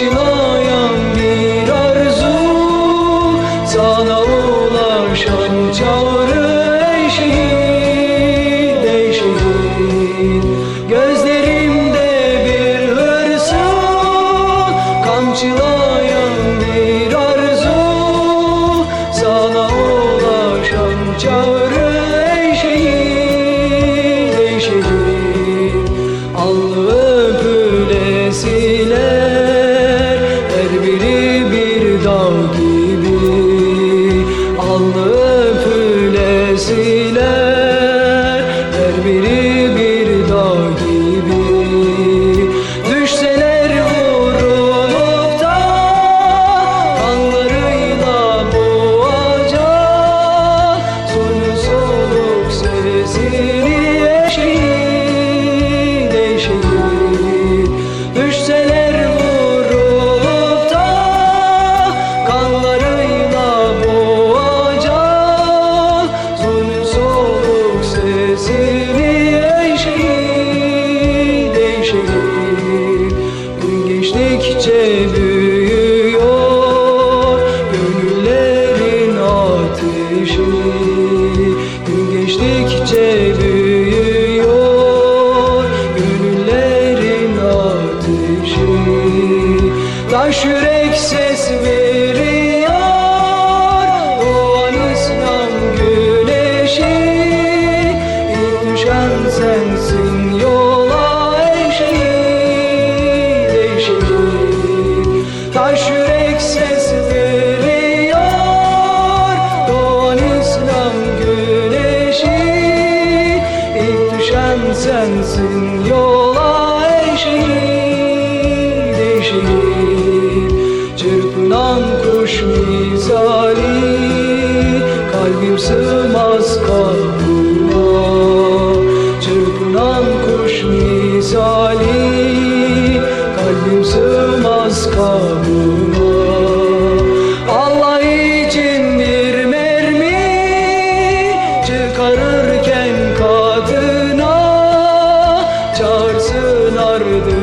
you. knows. Alnı öpülesiler Her biri bir dağ gibi. Düşseler vurulup da Kanlarıyla boğacak Sonu soluk sesini Eşit Gün geçtikçe büyüyor Gönüllerin ateşi. Gün geçtikçe büyüyor Gönüllerin ateşi. Taş yürek ses veriyor Doğan İslam güneşi. İlk düşen sensin şehit Çırpınan kuş misali. Kalbim sığmaz kabuğuna Çırpınan kuş misali. Kalbim sığmaz kabuğuna Allah için bir mermi Çıkarırken kadına Çağırsın ardı